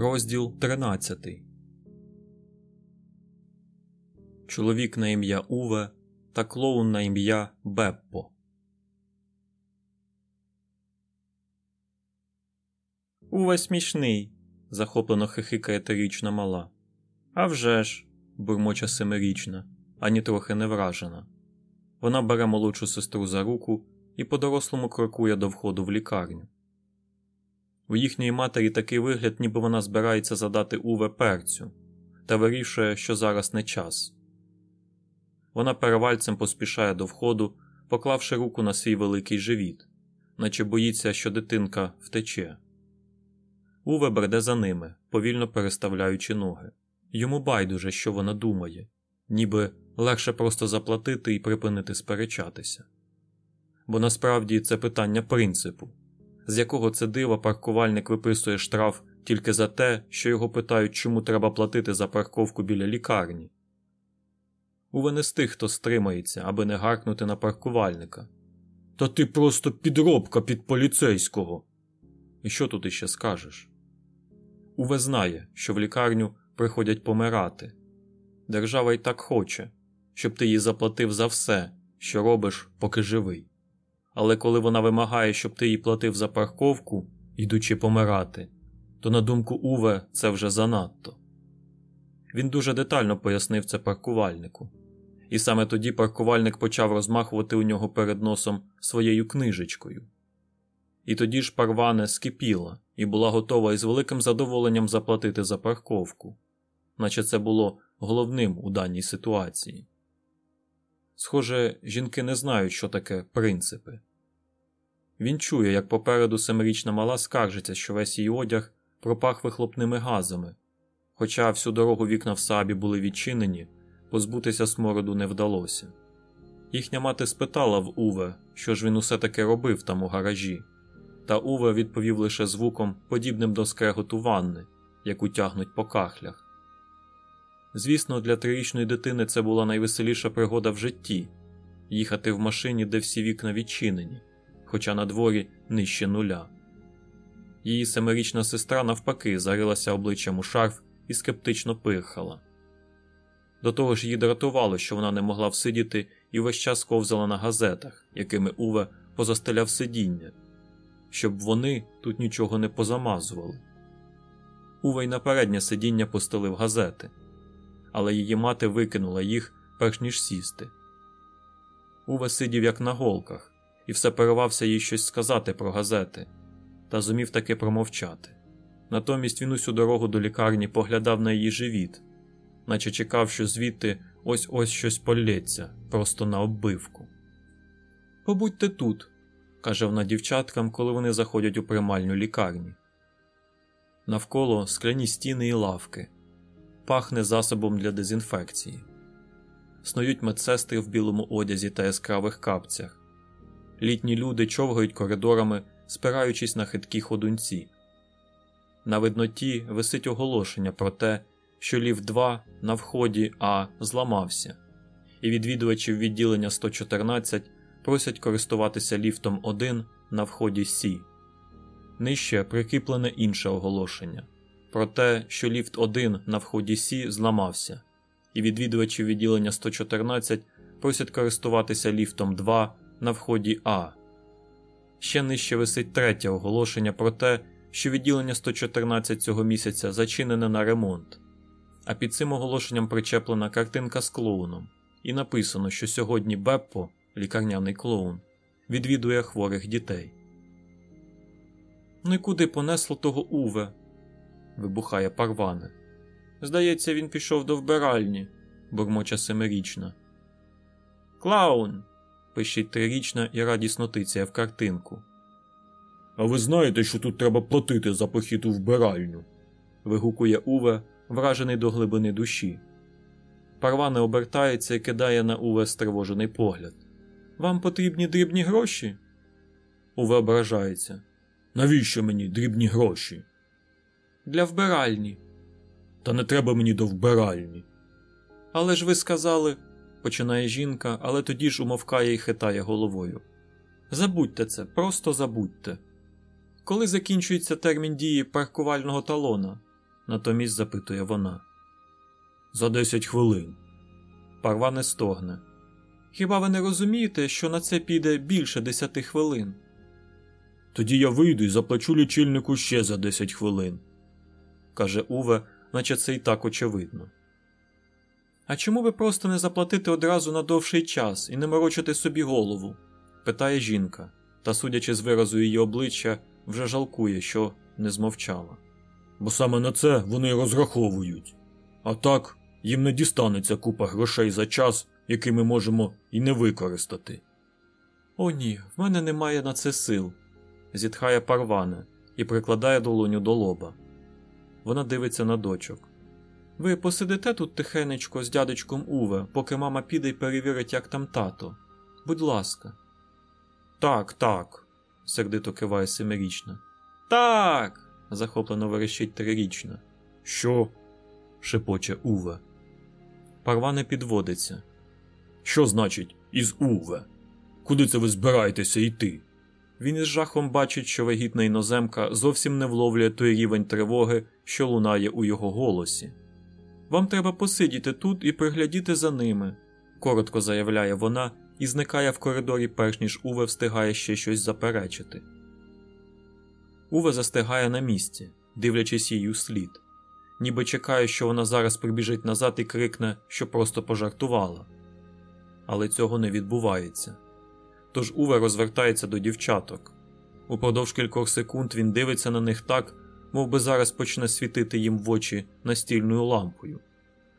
Розділ 13 Чоловік на ім'я Уве та клоун на ім'я Беппо. Уве смішний. захоплено хихикає трирічна мала. «А вже ж!» – бурмоче семирічна, ані трохи не вражена. Вона бере молодшу сестру за руку і по дорослому крокує до входу в лікарню. У їхньої матері такий вигляд, ніби вона збирається задати Уве перцю, та вирішує, що зараз не час. Вона перевальцем поспішає до входу, поклавши руку на свій великий живіт, наче боїться, що дитинка втече. Уве бреде за ними, повільно переставляючи ноги. Йому байдуже, що вона думає, ніби легше просто заплатити і припинити сперечатися. Бо насправді це питання принципу з якого це дива паркувальник виписує штраф тільки за те, що його питають, чому треба платити за парковку біля лікарні. Уве не з тих, хто стримається, аби не гаркнути на паркувальника. Та ти просто підробка під поліцейського. І що тут іще скажеш? Уве знає, що в лікарню приходять помирати. Держава й так хоче, щоб ти їй заплатив за все, що робиш, поки живий але коли вона вимагає, щоб ти їй платив за парковку, йдучи помирати, то, на думку Уве, це вже занадто. Він дуже детально пояснив це паркувальнику, і саме тоді паркувальник почав розмахувати у нього перед носом своєю книжечкою. І тоді ж парване скипіла і була готова із великим задоволенням заплатити за парковку, наче це було головним у даній ситуації. Схоже, жінки не знають, що таке принципи. Він чує, як попереду семирічна мала скаржиться, що весь її одяг пропах вихлопними газами, хоча всю дорогу вікна в сабі були відчинені, позбутися смороду не вдалося. Їхня мати спитала в Уве, що ж він усе таки робив там у гаражі, та Уве відповів лише звуком, подібним до скреготу ванни, яку тягнуть по кахлях. Звісно, для трирічної дитини це була найвеселіша пригода в житті їхати в машині, де всі вікна відчинені хоча на дворі нижче нуля. Її семирічна сестра, навпаки, зарилася обличчям у шарф і скептично пирхала. До того ж, її дратувало, що вона не могла всидіти і весь час ковзала на газетах, якими Уве позастеляв сидіння, щоб вони тут нічого не позамазували. Уве й на переднє сидіння постелив газети, але її мати викинула їх, перш ніж сісти. Уве сидів як на голках, і все перевався їй щось сказати про газети, та зумів таки промовчати. Натомість він усю дорогу до лікарні поглядав на її живіт, наче чекав, що звідти ось ось щось полється, просто на оббивку. Побудьте тут, каже вона дівчаткам, коли вони заходять у приймальню лікарні. Навколо скляні стіни і лавки, пахне засобом для дезінфекції, снують медсестри в білому одязі та яскравих капцях. Літні люди човгають коридорами, спираючись на хиткі ходунці. На видноті висить оголошення про те, що ліфт 2 на вході А зламався, і відвідувачів відділення 114 просять користуватися ліфтом 1 на вході С. Нижче прикріплене інше оголошення про те, що ліфт 1 на вході С зламався, і відвідувачів відділення 114 просять користуватися ліфтом 2 на вході А. Ще нижче висить третє оголошення про те, що відділення 114 цього місяця зачинене на ремонт, а під цим оголошенням причеплена картинка з клоуном, і написано, що сьогодні Беппо, лікарняний клоун, відвідує хворих дітей. Ну і куди понесло того Уве? вибухає Парване. Здається, він пішов до вбиральні, бурмоча семирічна. Клоун пищить трирічна і радісно тицяє в картинку. А ви знаєте, що тут треба платити за похід у вбиральню? вигукує Уве, вражений до глибини душі. Парване обертається і кидає на Уве стривожений погляд. Вам потрібні дрібні гроші? Уве ображається. Навіщо мені дрібні гроші? Для вбиральні. Та не треба мені до вбиральні. Але ж ви сказали, починає жінка, але тоді ж умовкає і хитає головою. Забудьте це, просто забудьте. Коли закінчується термін дії паркувального талона, натомість запитує вона. За десять хвилин. Парва не стогне. Хіба ви не розумієте, що на це піде більше десяти хвилин? Тоді я вийду і заплачу лічильнику ще за десять хвилин, каже Уве, наче це і так очевидно. А чому ви просто не заплатите одразу на довший час і не морочите собі голову? питає жінка, та, судячи з виразу її обличчя, вже жалкує, що не змовчала. Бо саме на це вони розраховують. А так їм не дістанеться купа грошей за час, який ми можемо і не використати. О, ні, в мене немає на це сил, зітхає парване і прикладає долоню до лоба. Вона дивиться на дочок. Ви посидите тут тихенечко з дядечком Уве, поки мама піде й перевірить, як там тато. Будь ласка. Так, так, сердито киває семирічна. Так. захоплено верещить трирічна. Що? шепоче Уве. Парва не підводиться. Що значить із Уве? Куди це ви збираєтеся йти? Він із жахом бачить, що вагітна іноземка зовсім не вловлює той рівень тривоги, що лунає у його голосі. Вам треба посидіти тут і приглядіти за ними, коротко заявляє вона і зникає в коридорі, перш ніж Уве встигає ще щось заперечити. Уве застигає на місці, дивлячись їй у слід, ніби чекає, що вона зараз прибіжить назад і крикне, що просто пожартувала. Але цього не відбувається. Тож Уве розвертається до дівчаток. Упродовж кількох секунд він дивиться на них так, мов би зараз почне світити їм в очі настільною лампою,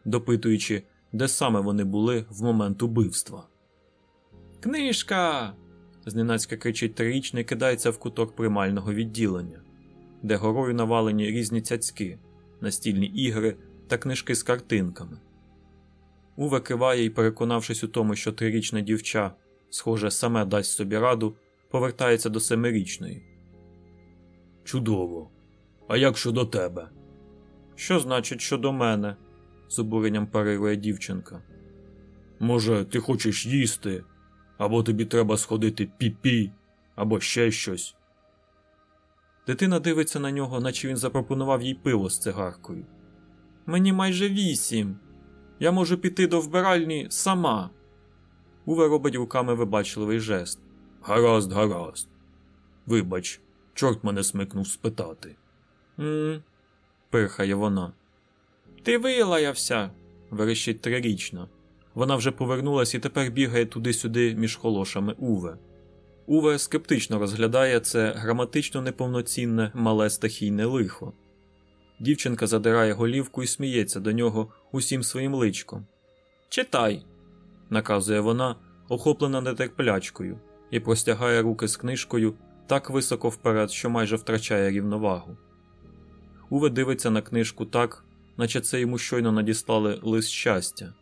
допитуючи, де саме вони були в момент убивства. Книжка. зненацька кричить трирічний кидається в куток примального відділення, де горою навалені різні цяцьки, настільні ігри та книжки з картинками. Уве киває і, переконавшись у тому, що трирічна дівча, схоже, саме дасть собі раду, повертається до семирічної. Чудово. А як щодо тебе? Що значить щодо мене? з обуренням парирує дівчинка. Може, ти хочеш їсти, або тобі треба сходити пі-пі, або ще щось. Дитина дивиться на нього, наче він запропонував їй пиво з цигаркою. Мені майже вісім. Я можу піти до вбиральні сама. Уве робить руками вибачливий жест. Гаразд, гаразд. Вибач, чорт мене смикнув спитати. М. пирхає вона. Ти вилаявся, верещить трирічна. Вона вже повернулась і тепер бігає туди-сюди між холошами Уве. Уве скептично розглядає це граматично неповноцінне мале стихійне лихо. Дівчинка задирає голівку і сміється до нього усім своїм личком. Читай, наказує вона, охоплена нетерплячкою, і простягає руки з книжкою так високо вперед, що майже втрачає рівновагу. Уве дивиться на книжку так, наче це йому щойно надіслали лист щастя,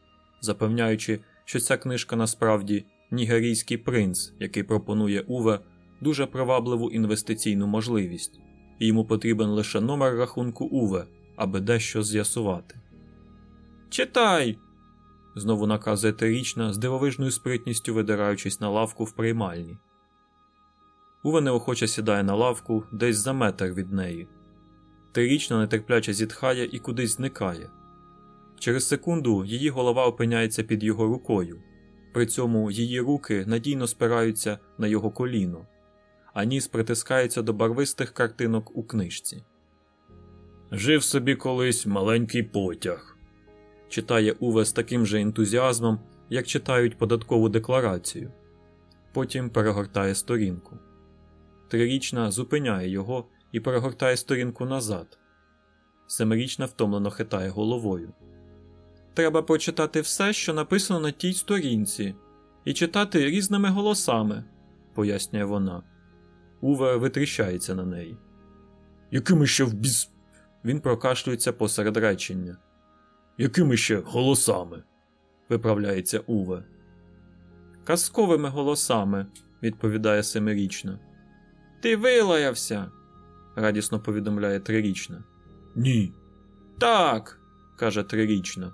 запевняючи, що ця книжка насправді нігерійський принц, який пропонує Уве дуже привабливу інвестиційну можливість, і йому потрібен лише номер рахунку Уве, аби дещо з'ясувати. Читай. знову наказує трирічна з дивовижною спритністю видираючись на лавку в приймальні. Уве неохоче сідає на лавку десь за метр від неї. Трирічна нетерпляче зітхає і кудись зникає. Через секунду її голова опиняється під його рукою, при цьому її руки надійно спираються на його коліно, а ніс притискається до барвистих картинок у книжці. Жив собі колись маленький потяг, читає Уве з таким же ентузіазмом, як читають податкову декларацію. Потім перегортає сторінку. Трирічна зупиняє його і перегортає сторінку назад. Семирічна втомлено хитає головою. Треба прочитати все, що написано на тій сторінці, і читати різними голосами, пояснює вона. Уве витріщається на неї. Якими ще в біз... Він прокашлюється посеред речення. Якими ще голосами? виправляється Уве. Казковими голосами, відповідає семирічна. Ти вилаявся, радісно повідомляє трирічна. Ні. Так, каже трирічна.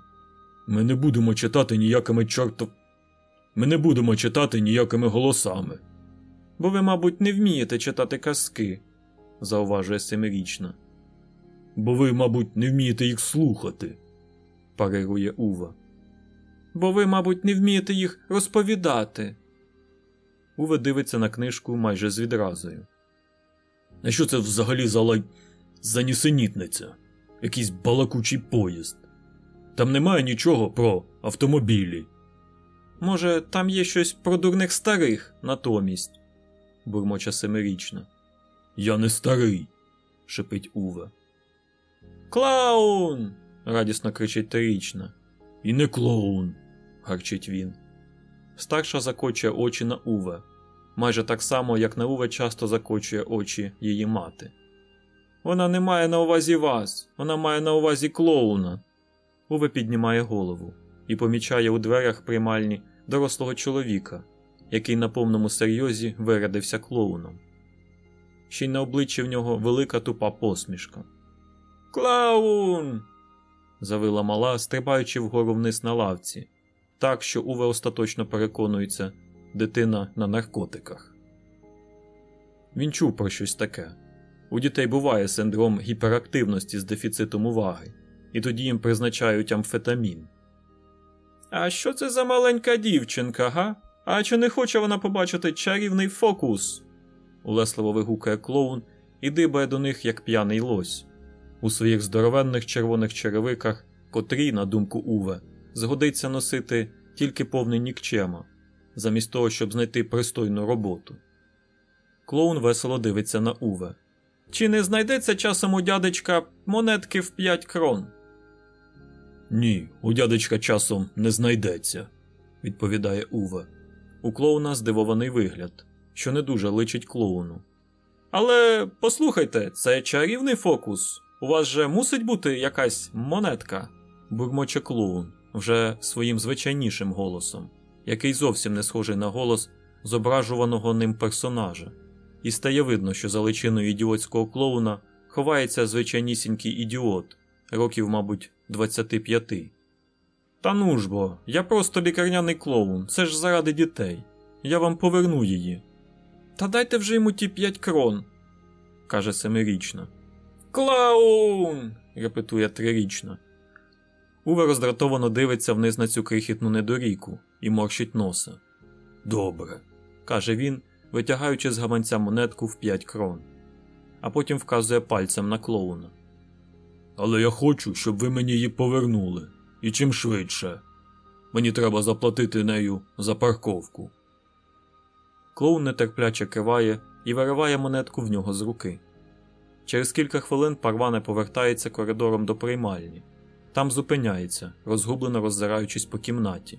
Ми не будемо читати ніякими чортов. Ми не будемо читати ніякими голосами. Бо ви, мабуть, не вмієте читати казки, зауважує семирічна. бо ви, мабуть, не вмієте їх слухати, парирує Ува. Бо ви, мабуть, не вмієте їх розповідати. Уве дивиться на книжку майже з відразою. А що це взагалі за лай... за нісенітниця? Якийсь балакучий поїзд. Там немає нічого про автомобілі. Може, там є щось про дурних старих натомість, бурмоча семирічна. Я не старий, шепить Уве. Клоун. радісно кричить трирічна. І не клоун, гарчить він. Старша закочує очі на Уве, майже так само, як на Уве часто закочує очі її мати. Вона не має на увазі вас, вона має на увазі клоуна. Уве піднімає голову і помічає у дверях приймальні дорослого чоловіка, який на повному серйозі вирядився клоуном. Ще й на обличчі в нього велика тупа посмішка. Клоун! завила мала, стрибаючи вгору вниз на лавці, так що Уве остаточно переконується дитина на наркотиках. Він чув про щось таке. У дітей буває синдром гіперактивності з дефіцитом уваги, і тоді їм призначають амфетамін. А що це за маленька дівчинка, га? А чи не хоче вона побачити чарівний фокус? улесливо вигукає клоун і дибає до них, як п'яний лось. У своїх здоровенних червоних черевиках, котрі, на думку Уве, згодиться носити тільки повний нікчема, замість того, щоб знайти пристойну роботу. Клоун весело дивиться на Уве. Чи не знайдеться часом у дядечка монетки в п'ять крон? Ні, у дядечка часом не знайдеться, відповідає Уве. У клоуна здивований вигляд, що не дуже личить клоуну. Але послухайте, це чарівний фокус. У вас же мусить бути якась монетка, бурмоче клоун вже своїм звичайнішим голосом, який зовсім не схожий на голос зображуваного ним персонажа, і стає видно, що за личиною ідіотського клоуна ховається звичайнісінький ідіот, років, мабуть, 25. Та ну ж бо, я просто лікарняний клоун, це ж заради дітей. Я вам поверну її. Та дайте вже йому ті п'ять крон, каже семирічна. Клоун! репетує трирічна. Уве роздратовано дивиться вниз на цю крихітну недоріку і морщить носа. Добре, каже він, витягаючи з гаманця монетку в п'ять крон, а потім вказує пальцем на клоуна. Але я хочу, щоб ви мені її повернули, і чим швидше. Мені треба заплатити нею за парковку. Клоун нетерпляче киває і вириває монетку в нього з руки. Через кілька хвилин парване повертається коридором до приймальні. Там зупиняється, розгублено роззираючись по кімнаті.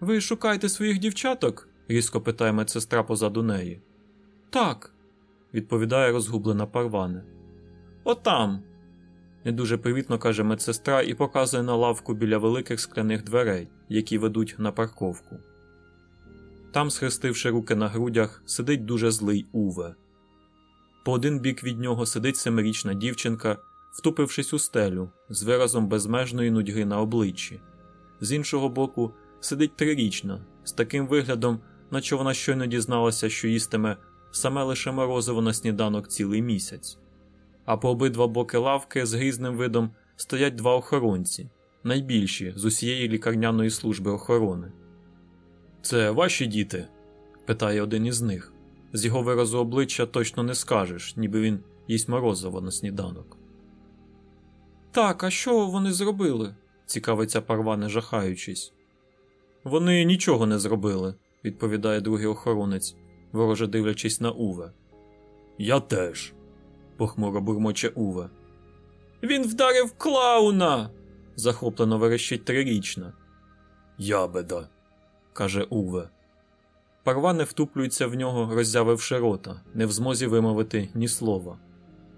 Ви шукаєте своїх дівчаток? різко питає медсестра позаду неї. Так, відповідає розгублена парване. Отам. Не дуже привітно каже медсестра і показує на лавку біля великих скляних дверей, які ведуть на парковку. Там, схрестивши руки на грудях, сидить дуже злий Уве. По один бік від нього сидить семирічна дівчинка, втупившись у стелю, з виразом безмежної нудьги на обличчі. З іншого боку, сидить трирічна, з таким виглядом, наче вона щойно дізналася, що їстиме саме лише морозиво на сніданок цілий місяць. А по обидва боки лавки з грізним видом стоять два охоронці, найбільші з усієї лікарняної служби охорони. Це ваші діти? питає один із них. З його виразу обличчя точно не скажеш, ніби він їсть морозиво на сніданок. Так, а що вони зробили? цікавиться парване, жахаючись. Вони нічого не зробили, відповідає другий охоронець, вороже дивлячись на Уве. Я теж, похмуро бурмоче Уве. Він вдарив клауна. захоплено верещить трирічна. Ябеда, каже Уве. Парване втуплюється в нього, роззявивши рота, не в змозі вимовити ні слова.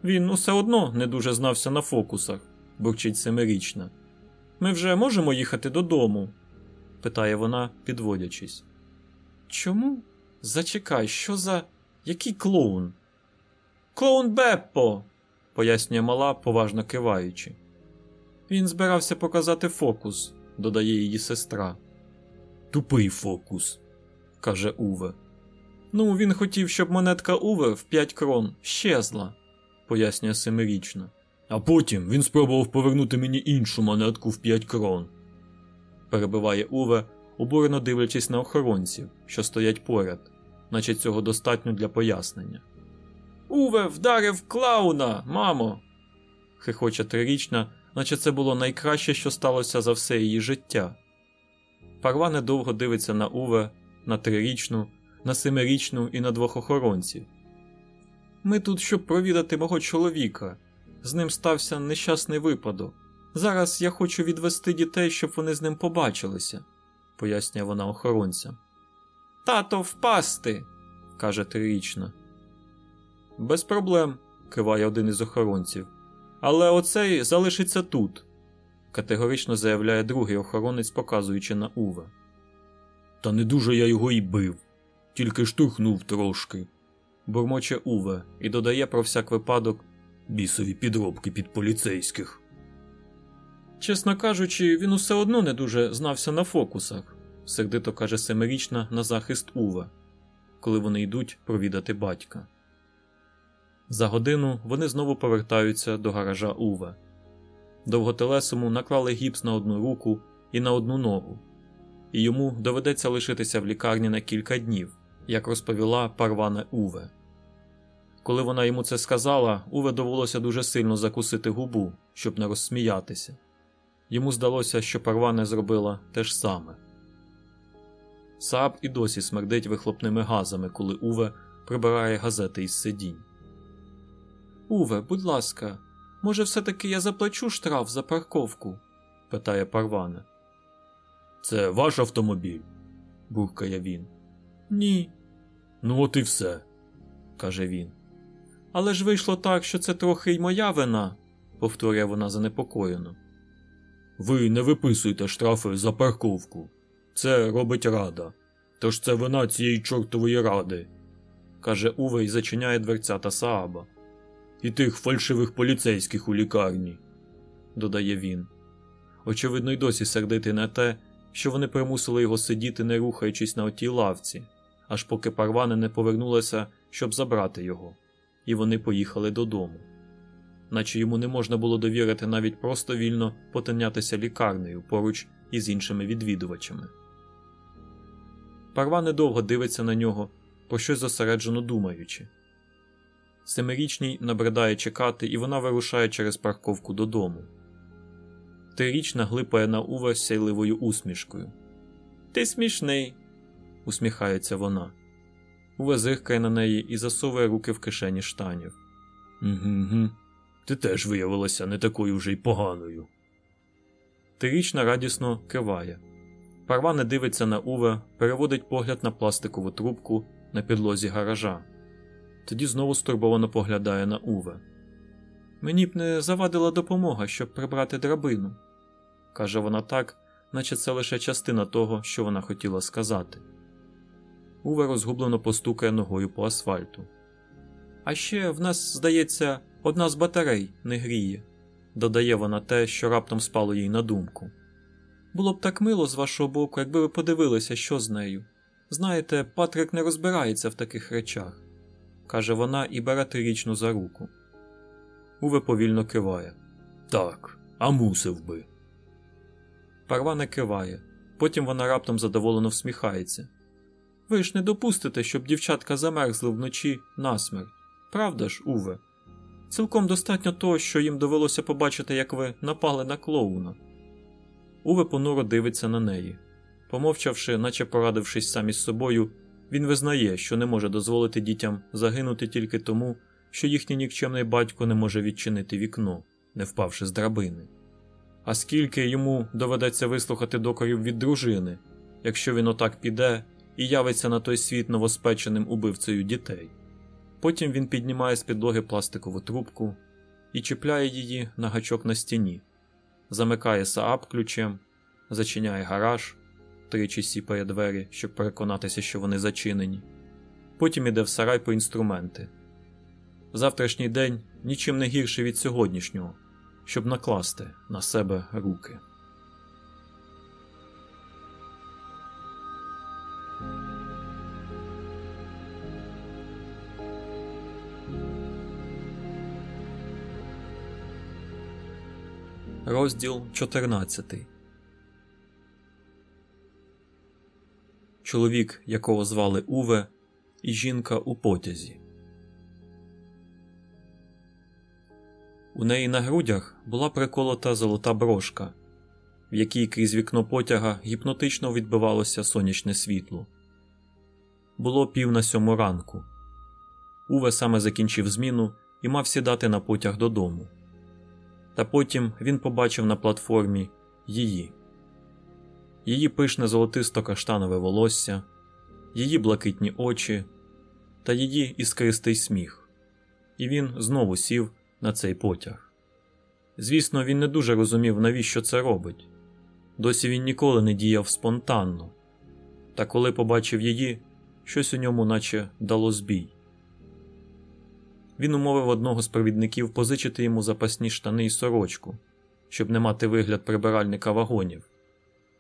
Він усе одно не дуже знався на фокусах, бурчить семирічна. Ми вже можемо їхати додому? Питає вона, підводячись. Чому? Зачекай, що за. Який клоун? Клоун Беппо, пояснює мала, поважно киваючи. Він збирався показати фокус, додає її сестра. Тупий фокус, каже Уве. Ну, він хотів, щоб монетка Уве в п'ять крон щезла, пояснює семирічна, А потім він спробував повернути мені іншу монетку в 5 крон. Перебиває Уве, обурено дивлячись на охоронців, що стоять поряд, наче цього достатньо для пояснення. Уве вдарив клауна, мамо. хихоче трирічна, наче це було найкраще, що сталося за все її життя. Парва недовго дивиться на Уве, на трирічну, на семирічну і на двох охоронців. Ми тут, щоб провідати мого чоловіка. З ним стався нещасний випадок. Зараз я хочу відвести дітей, щоб вони з ним побачилися, пояснює вона охоронцям. Тато впасти, каже трирічна. Без проблем, киває один із охоронців. Але оцей залишиться тут, категорично заявляє другий охоронець, показуючи на Уве. Та не дуже я його й бив, тільки штурхнув трошки. Бурмоче Уве і додає про всяк випадок бісові підробки під поліцейських. Чесно кажучи, він усе одно не дуже знався на фокусах, сердито каже семирічна на захист Уве, коли вони йдуть провідати батька. За годину вони знову повертаються до гаража Уве. Довготелесому наклали гіпс на одну руку і на одну ногу, і йому доведеться лишитися в лікарні на кілька днів, як розповіла парване Уве. Коли вона йому це сказала, Уве довелося дуже сильно закусити губу, щоб не розсміятися. Йому здалося, що парване зробила те ж саме. Сааб і досі смердить вихлопними газами, коли Уве прибирає газети із сидінь. Уве, будь ласка, може, все-таки я заплачу штраф за парковку? питає парване. Це ваш автомобіль? буркає він. Ні. Ну, от і все, каже він. Але ж вийшло так, що це трохи й моя вина, повторює вона занепокоєно. Ви не виписуєте штрафи за парковку. Це робить рада. Тож це вина цієї чортової ради, каже Уве і зачиняє дверцята Сааба. І тих фальшивих поліцейських у лікарні, додає він. Очевидно, й досі сердити на те, що вони примусили його сидіти, не рухаючись на отій лавці, аж поки парвани не повернулася, щоб забрати його, і вони поїхали додому. Наче йому не можна було довірити навіть просто вільно потинятися лікарнею поруч із іншими відвідувачами. Парва недовго дивиться на нього, про щось зосереджено думаючи. Семирічній набридає чекати, і вона вирушає через парковку додому. Трирічна глипає на Уве з сяйливою усмішкою. Ти смішний, усміхається вона. Уве зиркає на неї і засовує руки в кишені штанів. Угу, ти теж виявилася не такою вже й поганою. Трирічна радісно киває. Парва не дивиться на Уве, переводить погляд на пластикову трубку на підлозі гаража. Тоді знову стурбовано поглядає на Уве. Мені б не завадила допомога, щоб прибрати драбину, каже вона так, наче це лише частина того, що вона хотіла сказати. Уве розгублено постукає ногою по асфальту. А ще в нас, здається, одна з батарей не гріє, додає вона те, що раптом спало їй на думку. Було б так мило з вашого боку, якби ви подивилися, що з нею. Знаєте, Патрик не розбирається в таких речах, каже вона і бере трирічну за руку. Уве повільно киває. Так, а мусив би. Парва не киває. Потім вона раптом задоволено всміхається. Ви ж не допустите, щоб дівчатка замерзли вночі насмерть. Правда ж, Уве? Цілком достатньо того, що їм довелося побачити, як ви напали на клоуна. Уве понуро дивиться на неї. Помовчавши, наче порадившись сам із собою, він визнає, що не може дозволити дітям загинути тільки тому, що їхній нікчемний батько не може відчинити вікно, не впавши з драбини. А скільки йому доведеться вислухати докорів від дружини, якщо він отак піде і явиться на той світ новоспеченим убивцею дітей. Потім він піднімає з підлоги пластикову трубку і чіпляє її на гачок на стіні, замикає Сааб ключем, зачиняє гараж, тричі сіпає двері, щоб переконатися, що вони зачинені. Потім іде в сарай по інструменти. Завтрашній день нічим не гірший від сьогоднішнього, щоб накласти на себе руки. Розділ 14 Чоловік, якого звали Уве, і жінка у потязі. У неї на грудях була приколота золота брошка, в якій крізь вікно потяга гіпнотично відбивалося сонячне світло. Було пів на сьому ранку. Уве саме закінчив зміну і мав сідати на потяг додому. Та потім він побачив на платформі її, її пишне золотисто каштанове волосся, її блакитні очі та її іскристий сміх, і він знову сів на цей потяг. Звісно, він не дуже розумів, навіщо це робить. Досі він ніколи не діяв спонтанно, та коли побачив її, щось у ньому наче дало збій. Він умовив одного з провідників позичити йому запасні штани і сорочку, щоб не мати вигляд прибиральника вагонів,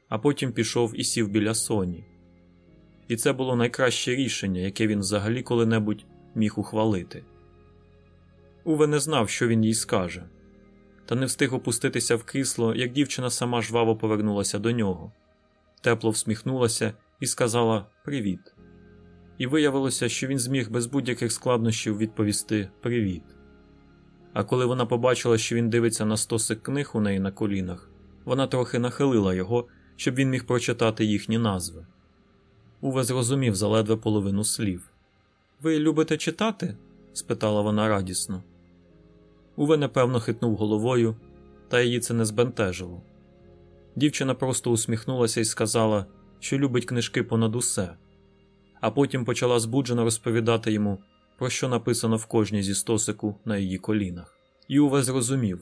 а потім пішов і сів біля соні. І це було найкраще рішення, яке він взагалі коли-небудь міг ухвалити. Уве не знав, що він їй скаже, та не встиг опуститися в крісло, як дівчина сама жваво повернулася до нього, тепло всміхнулася і сказала Привіт. І виявилося, що він зміг без будь-яких складнощів відповісти Привіт. А коли вона побачила, що він дивиться на стосик книг у неї на колінах, вона трохи нахилила його, щоб він міг прочитати їхні назви. Уве зрозумів заледве половину слів. Ви любите читати? спитала вона радісно. Уве непевно хитнув головою, та її це не збентежило. Дівчина просто усміхнулася і сказала, що любить книжки понад усе, а потім почала збуджено розповідати йому, про що написано в кожній зі стосику на її колінах. І Уве зрозумів,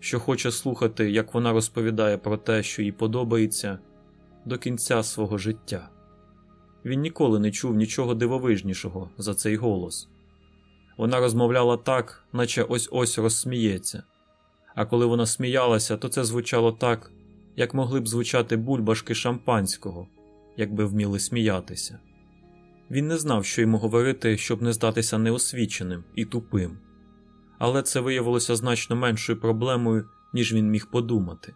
що хоче слухати, як вона розповідає про те, що їй подобається, до кінця свого життя. Він ніколи не чув нічого дивовижнішого за цей голос. Вона розмовляла так, наче ось ось розсміється, а коли вона сміялася, то це звучало так, як могли б звучати бульбашки шампанського, якби вміли сміятися. Він не знав, що йому говорити, щоб не здатися неосвіченим і тупим, але це виявилося значно меншою проблемою, ніж він міг подумати.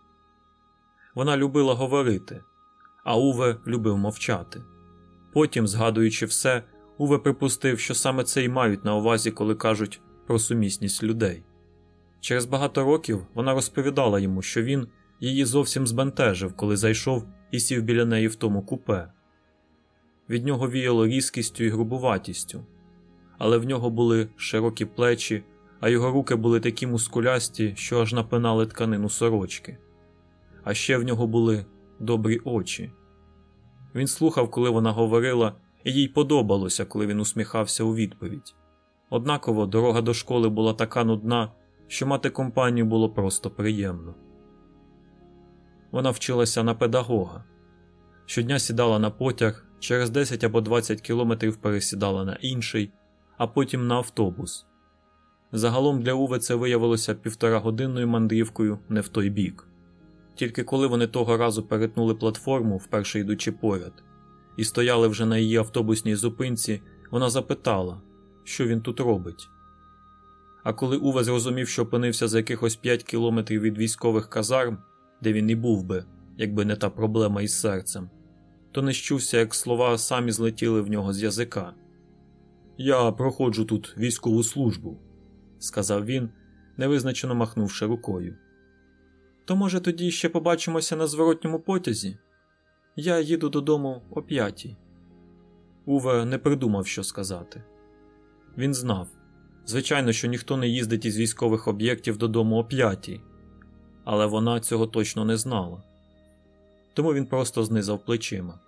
Вона любила говорити, а Уве любив мовчати. Потім, згадуючи все, Уве припустив, що саме це й мають на увазі, коли кажуть про сумісність людей. Через багато років вона розповідала йому, що він її зовсім збентежив, коли зайшов і сів біля неї в тому купе. Від нього віяло різкістю і грубуватістю, але в нього були широкі плечі, а його руки були такі мускулясті, що аж напинали тканину сорочки. А ще в нього були добрі очі. Він слухав, коли вона говорила, і їй подобалося, коли він усміхався у відповідь. Однаково дорога до школи була така нудна, що мати компанію було просто приємно. Вона вчилася на педагога. Щодня сідала на потяг, через 10 або 20 кілометрів пересідала на інший, а потім на автобус. Загалом для Уве це виявилося півторагодинною мандрівкою не в той бік. Тільки коли вони того разу перетнули платформу, вперше йдучи поряд, і стояли вже на її автобусній зупинці, вона запитала, що він тут робить. А коли Уве зрозумів, що опинився за якихось 5 кілометрів від військових казарм, де він і був би, якби не та проблема із серцем, то не щувся, як слова самі злетіли в нього з язика. Я проходжу тут військову службу, сказав він, невизначено махнувши рукою. То, може, тоді ще побачимося на зворотньому потязі? Я їду додому о п'ятій. Уве не придумав, що сказати. Він знав звичайно, що ніхто не їздить із військових об'єктів додому о п'ятій, але вона цього точно не знала. Тому він просто знизав плечима,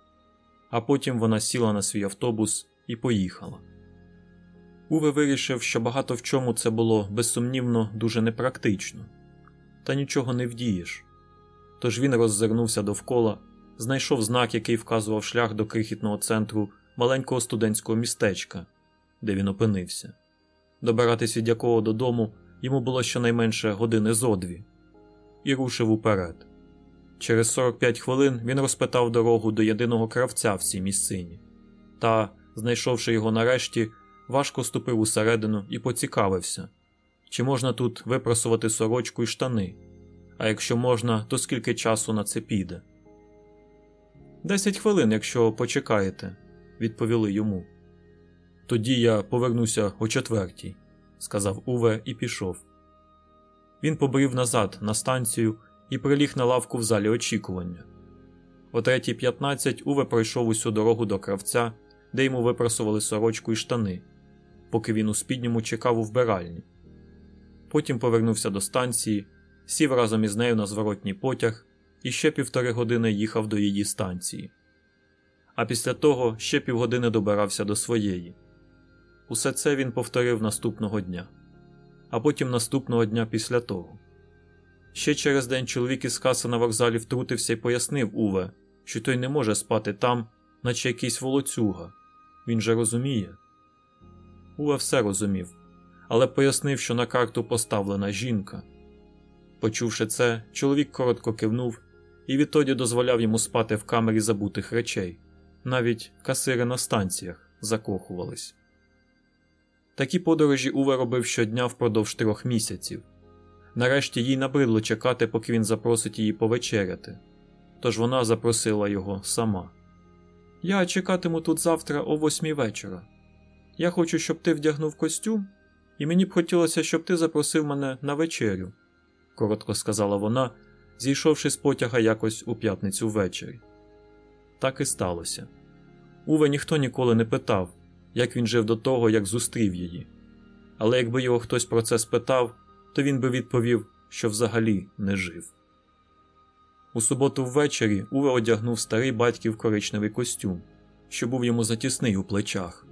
а потім вона сіла на свій автобус і поїхала. Уве вирішив, що багато в чому це було безсумнівно дуже непрактично, та нічого не вдієш. Тож він роззирнувся довкола, знайшов знак, який вказував шлях до крихітного центру маленького студентського містечка, де він опинився, добиратись від якого додому йому було щонайменше години зо дві, і рушив уперед. Через 45 хвилин він розпитав дорогу до єдиного кравця в цій місцині, та, знайшовши його нарешті, важко ступив усередину і поцікавився, чи можна тут випросувати сорочку і штани, А якщо можна, то скільки часу на це піде? Десять хвилин, якщо почекаєте, відповіли йому. Тоді я повернуся о четвертій, сказав Уве і пішов. Він побрів назад на станцію і приліг на лавку в залі очікування. О 3.15 Уве пройшов усю дорогу до кравця, де йому випрасували сорочку і штани, поки він у спідньому чекав у вбиральні. Потім повернувся до станції, сів разом із нею на зворотній потяг і ще півтори години їхав до її станції. А після того ще півгодини добирався до своєї. Усе це він повторив наступного дня, а потім наступного дня після того. Ще через день чоловік із каси на вокзалі втрутився і пояснив Уве, що той не може спати там, наче якийсь волоцюга. Він же розуміє. Уве все розумів, але пояснив, що на карту поставлена жінка. Почувши це, чоловік коротко кивнув і відтоді дозволяв йому спати в камері забутих речей. Навіть касири на станціях закохувались. Такі подорожі Уве робив щодня впродовж трьох місяців. Нарешті їй набридло чекати, поки він запросить її повечеряти. Тож вона запросила його сама. Я чекатиму тут завтра о восьмій вечора. Я хочу, щоб ти вдягнув костюм, і мені б хотілося, щоб ти запросив мене на вечерю, коротко сказала вона, зійшовши з потяга якось у п'ятницю ввечері. Так і сталося. Уве ніхто ніколи не питав, як він жив до того, як зустрів її. Але якби його хтось про це спитав, то він би відповів, що взагалі не жив. У суботу ввечері Уве одягнув старий батьків коричневий костюм, що був йому затісний у плечах.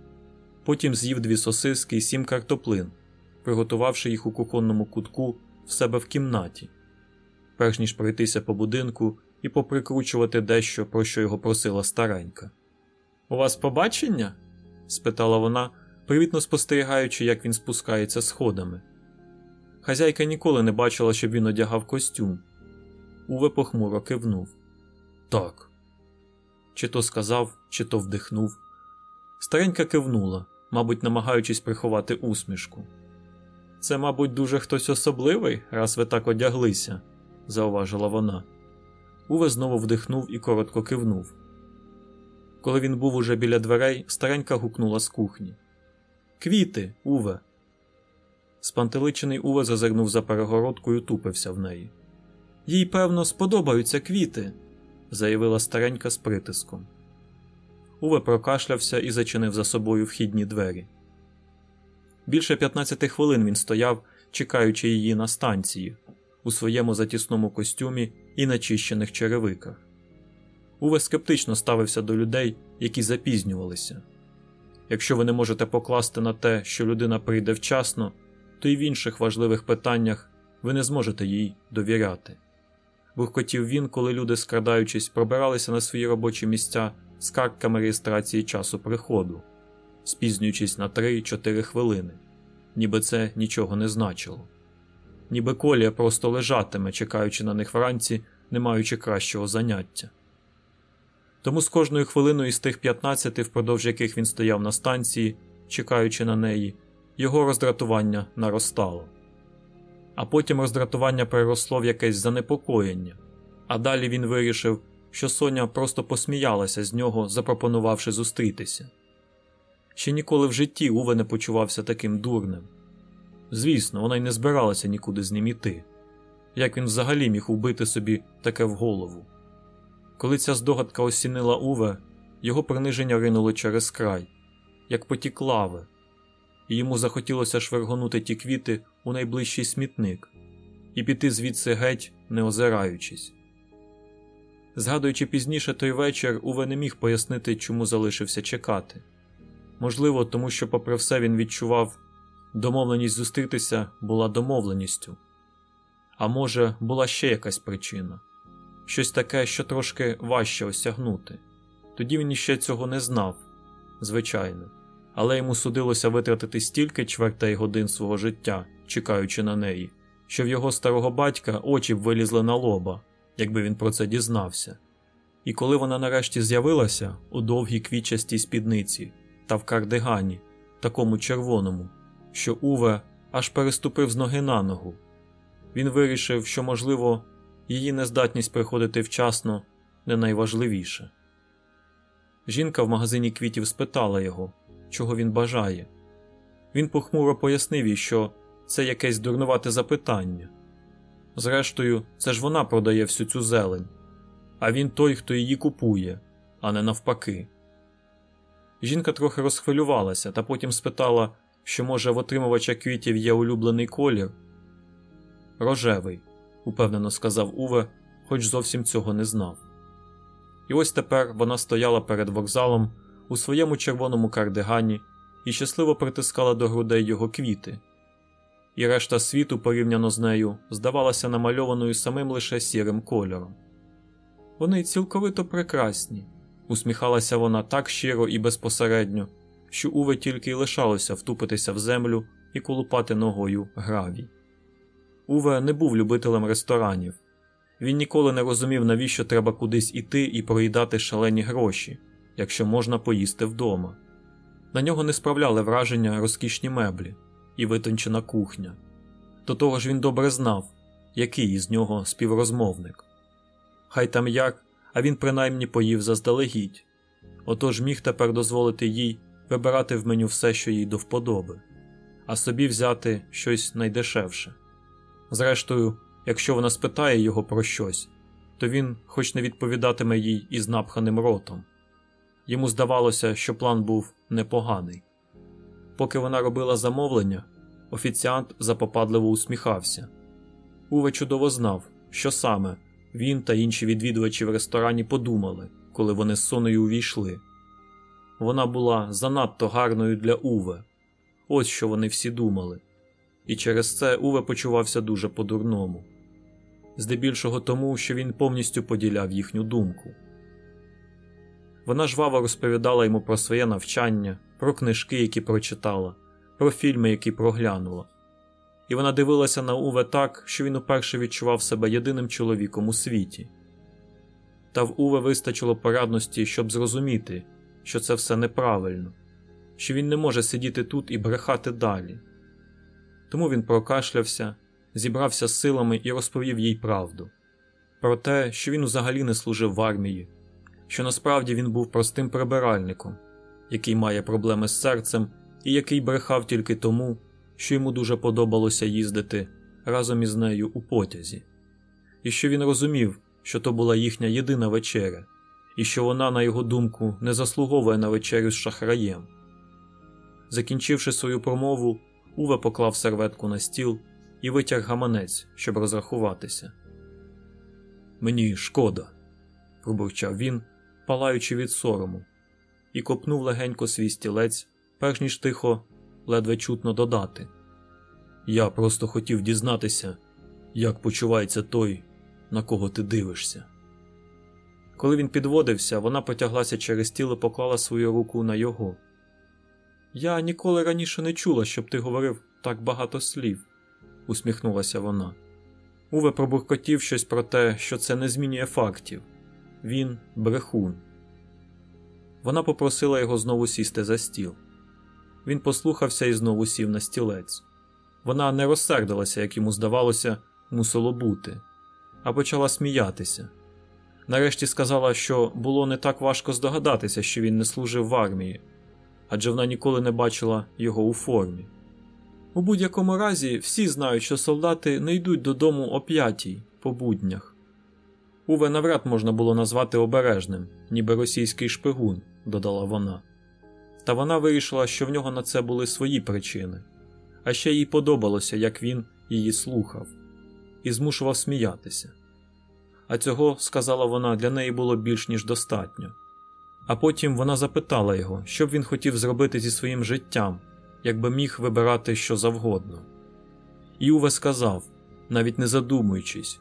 Потім з'їв дві сосиски і сім картоплин, приготувавши їх у кухонному кутку в себе в кімнаті, перш ніж пройтися по будинку і поприкручувати дещо, про що його просила старенька. У вас побачення? спитала вона, привітно спостерігаючи, як він спускається сходами. Хазяйка ніколи не бачила, щоб він одягав костюм. Уве похмуро кивнув. Так. Чи то сказав, чи то вдихнув. Старенька кивнула, мабуть, намагаючись приховати усмішку. Це, мабуть, дуже хтось особливий, раз ви так одяглися, зауважила вона. Уве знову вдихнув і коротко кивнув. Коли він був уже біля дверей, старенька гукнула з кухні. Квіти, Уве. Спантеличений Уве зазирнув за перегородку і тупився в неї. Їй, певно, сподобаються квіти, заявила старенька з притиском. Уве прокашлявся і зачинив за собою вхідні двері. Більше 15 хвилин він стояв, чекаючи її на станції, у своєму затісному костюмі і начищених черевиках. Уве скептично ставився до людей, які запізнювалися. Якщо ви не можете покласти на те, що людина прийде вчасно, то й в інших важливих питаннях ви не зможете їй довіряти. Буркотів він, коли люди, скрадаючись, пробиралися на свої робочі місця з картками реєстрації часу приходу, спізнюючись на 3-4 хвилини, ніби це нічого не значило. Ніби колія просто лежатиме, чекаючи на них вранці, не маючи кращого заняття. Тому з кожною хвилиною із тих 15, впродовж яких він стояв на станції, чекаючи на неї, його роздратування наростало. А потім роздратування переросло в якесь занепокоєння, а далі він вирішив, що Соня просто посміялася з нього, запропонувавши зустрітися. Ще ніколи в житті Уве не почувався таким дурним. Звісно, вона й не збиралася нікуди з ним іти. Як він взагалі міг убити собі таке в голову? Коли ця здогадка осінила Уве, його приниження ринуло через край, як потік лави, і йому захотілося швергонути ті квіти у найближчий смітник і піти звідси геть, не озираючись. Згадуючи пізніше той вечір, Уве не міг пояснити, чому залишився чекати. Можливо, тому що, попри все, він відчував, домовленість зустрітися була домовленістю, а може, була ще якась причина щось таке, що трошки важче осягнути. Тоді він іще цього не знав, звичайно, але йому судилося витратити стільки чвертей годин свого життя, чекаючи на неї, що в його старого батька очі б вилізли на лоба, якби він про це дізнався. І коли вона нарешті з'явилася у довгій квітчастій спідниці та в кардигані, такому червоному, що Уве аж переступив з ноги на ногу, він вирішив, що, можливо, її нездатність приходити вчасно не найважливіше. Жінка в магазині квітів спитала його, чого він бажає. Він похмуро пояснив їй, що це якесь дурнувате запитання. Зрештою, це ж вона продає всю цю зелень, а він той, хто її купує, а не навпаки. Жінка трохи розхвилювалася та потім спитала, що, може, в отримувача квітів є улюблений колір. Рожевий, упевнено сказав Уве, хоч зовсім цього не знав. І ось тепер вона стояла перед вокзалом у своєму червоному кардигані і щасливо притискала до грудей його квіти, і решта світу, порівняно з нею, здавалася намальованою самим лише сірим кольором. Вони цілковито прекрасні, усміхалася вона так щиро і безпосередньо, що Уве тільки й лишалося втупитися в землю і колупати ногою гравій. Уве не був любителем ресторанів. Він ніколи не розумів, навіщо треба кудись іти і проїдати шалені гроші, якщо можна поїсти вдома. На нього не справляли враження розкішні меблі і витончена кухня. До того ж він добре знав, який із нього співрозмовник. Хай там як, а він принаймні поїв заздалегідь, отож міг тепер дозволити їй вибирати в меню все, що їй до вподоби, а собі взяти щось найдешевше. Зрештою, якщо вона спитає його про щось, то він хоч не відповідатиме їй із напханим ротом. Йому здавалося, що план був непоганий. Поки вона робила замовлення, офіціант запопадливо усміхався. Уве чудово знав, що саме він та інші відвідувачі в ресторані подумали, коли вони з соною увійшли. Вона була занадто гарною для Уве. Ось що вони всі думали. І через це Уве почувався дуже по-дурному. Здебільшого тому, що він повністю поділяв їхню думку. Вона жваво розповідала йому про своє навчання, про книжки, які прочитала, про фільми, які проглянула. І вона дивилася на Уве так, що він уперше відчував себе єдиним чоловіком у світі. Та в Уве вистачило порадності, щоб зрозуміти, що це все неправильно, що він не може сидіти тут і брехати далі. Тому він прокашлявся, зібрався з силами і розповів їй правду про те, що він взагалі не служив в армії, що насправді він був простим прибиральником, який має проблеми з серцем і який брехав тільки тому, що йому дуже подобалося їздити разом із нею у потязі, і що він розумів, що то була їхня єдина вечеря, і що вона, на його думку, не заслуговує на вечерю з шахраєм. Закінчивши свою промову, Уве поклав серветку на стіл і витяг гаманець, щоб розрахуватися. Мені шкода, пробурчав він, палаючи від сорому, і копнув легенько свій стілець, перш ніж тихо, ледве чутно додати. Я просто хотів дізнатися, як почувається той, на кого ти дивишся. Коли він підводився, вона потяглася через тіло і поклала свою руку на його. Я ніколи раніше не чула, щоб ти говорив так багато слів, усміхнулася вона. Уве пробуркотів щось про те, що це не змінює фактів він брехун. Вона попросила його знову сісти за стіл. Він послухався і знову сів на стілець. Вона не розсердилася, як йому здавалося, мусило бути, а почала сміятися. Нарешті сказала, що було не так важко здогадатися, що він не служив в армії, адже вона ніколи не бачила його у формі. У будь-якому разі всі знають, що солдати не йдуть додому о п'ятій по буднях. Уве навряд можна було назвати обережним, ніби російський шпигун, додала вона. Та вона вирішила, що в нього на це були свої причини, а ще їй подобалося, як він її слухав, і змушував сміятися. А цього, сказала вона, для неї було більш ніж достатньо. А потім вона запитала його, що б він хотів зробити зі своїм життям, якби міг вибирати що завгодно. І Уве сказав, навіть не задумуючись,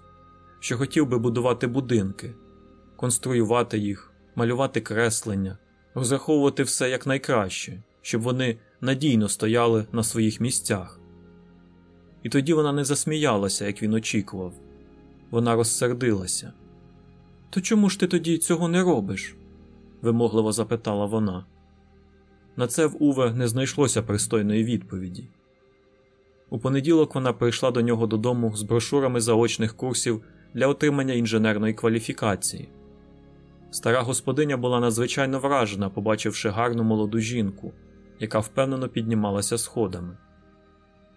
що хотів би будувати будинки, конструювати їх, малювати креслення, розраховувати все якнайкраще, щоб вони надійно стояли на своїх місцях. І тоді вона не засміялася, як він очікував. Вона розсердилася. То чому ж ти тоді цього не робиш? вимогливо запитала вона. На це в Уве не знайшлося пристойної відповіді. У понеділок вона прийшла до нього додому з брошурами заочних курсів для отримання інженерної кваліфікації. Стара господиня була надзвичайно вражена, побачивши гарну молоду жінку, яка впевнено піднімалася сходами.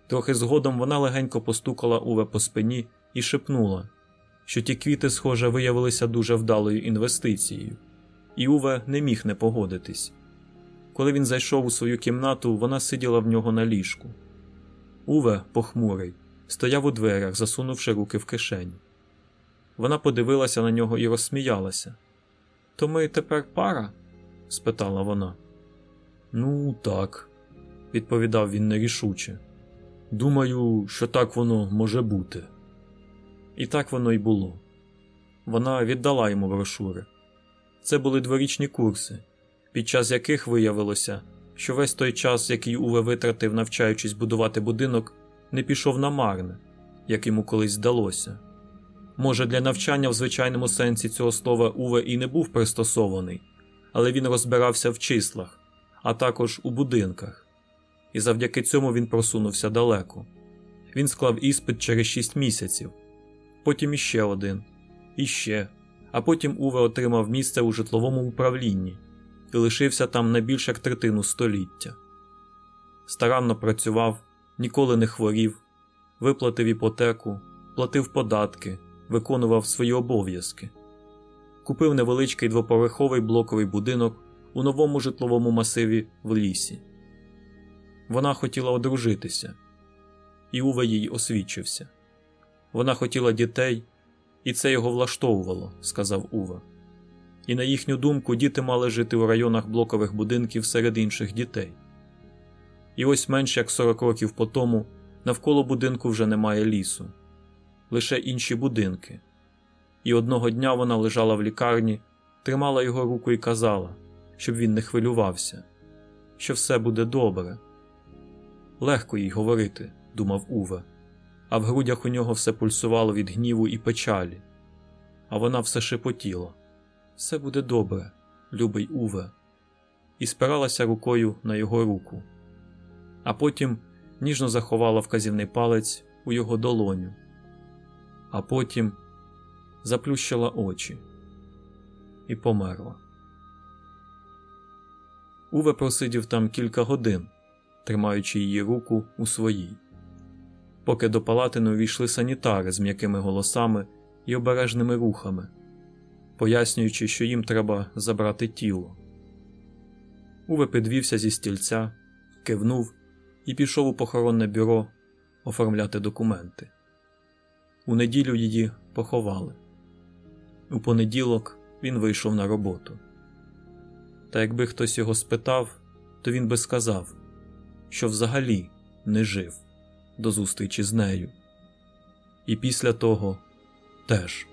Трохи згодом вона легенько постукала Уве по спині і шепнула, що ті квіти, схоже, виявилися дуже вдалою інвестицією, і Уве не міг не погодитись. Коли він зайшов у свою кімнату, вона сиділа в нього на ліжку. Уве, похмурий, стояв у дверях, засунувши руки в кишені. Вона подивилася на нього і розсміялася. То ми тепер пара? спитала вона. Ну, так, відповідав він нерішуче. Думаю, що так воно може бути. І так воно й було. Вона віддала йому брошури. Це були дворічні курси, під час яких виявилося, що весь той час, який Уве витратив, навчаючись будувати будинок, не пішов на марне, як йому колись здалося. Може, для навчання в звичайному сенсі цього слова Уве і не був пристосований, але він розбирався в числах, а також у будинках, і завдяки цьому він просунувся далеко. Він склав іспит через шість місяців, потім іще один, іще, а потім Уве отримав місце у житловому управлінні і лишився там на більш як третину століття. Старанно працював, ніколи не хворів, виплатив іпотеку, платив податки, виконував свої обов'язки, купив невеличкий двоповерховий блоковий будинок у новому житловому масиві в лісі. Вона хотіла одружитися, і Уве їй освідчився. Вона хотіла дітей, і це його влаштовувало, сказав Уве. І на їхню думку, діти мали жити у районах блокових будинків серед інших дітей. І ось менш як 40 років по тому навколо будинку вже немає лісу, лише інші будинки. І одного дня вона лежала в лікарні, тримала його руку і казала, щоб він не хвилювався, що все буде добре. Легко їй говорити, думав Уве, а в грудях у нього все пульсувало від гніву і печалі, а вона все шепотіла. Все буде добре, любий Уве, і спиралася рукою на його руку, а потім ніжно заховала вказівний палець у його долоню, а потім заплющила очі і померла. Уве просидів там кілька годин, тримаючи її руку у своїй, поки до палати не увійшли санітари з м'якими голосами і обережними рухами пояснюючи, що їм треба забрати тіло. Уве підвівся зі стільця, кивнув і пішов у похоронне бюро оформляти документи. У неділю її поховали. У понеділок він вийшов на роботу. Та якби хтось його спитав, то він би сказав, що взагалі не жив до зустрічі з нею. І після того теж.